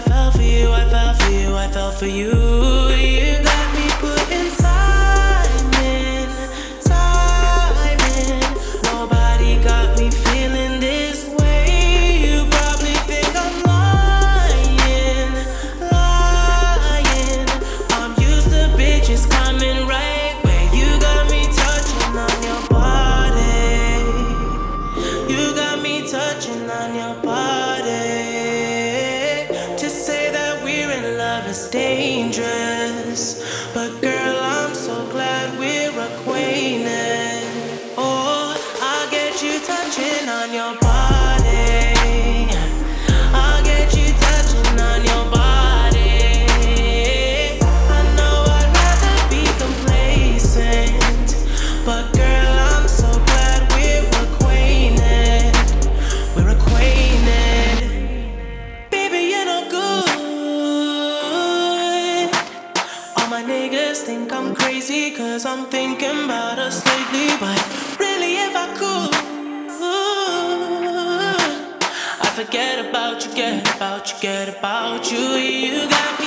I fell for you, I fell for you, I fell for you. you I'm thinking about us lately, but really, if I could, I forget about you, get about you, get about you. You got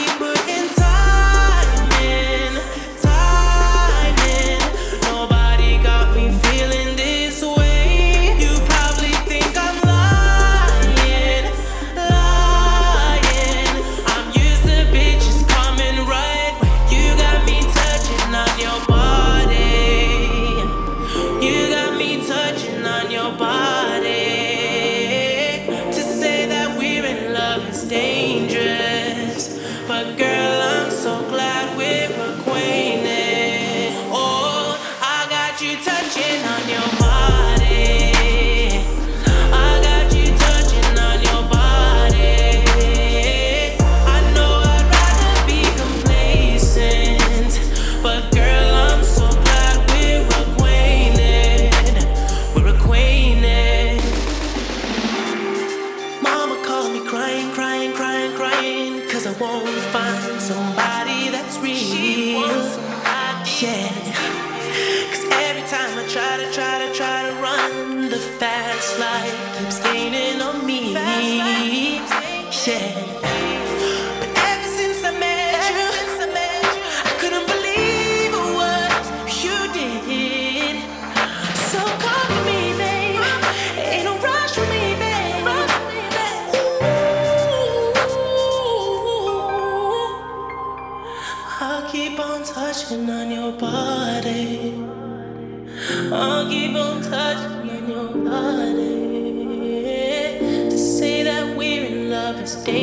keep on touching on your body. I'll keep on touching on your body. To say that we're in love is dangerous.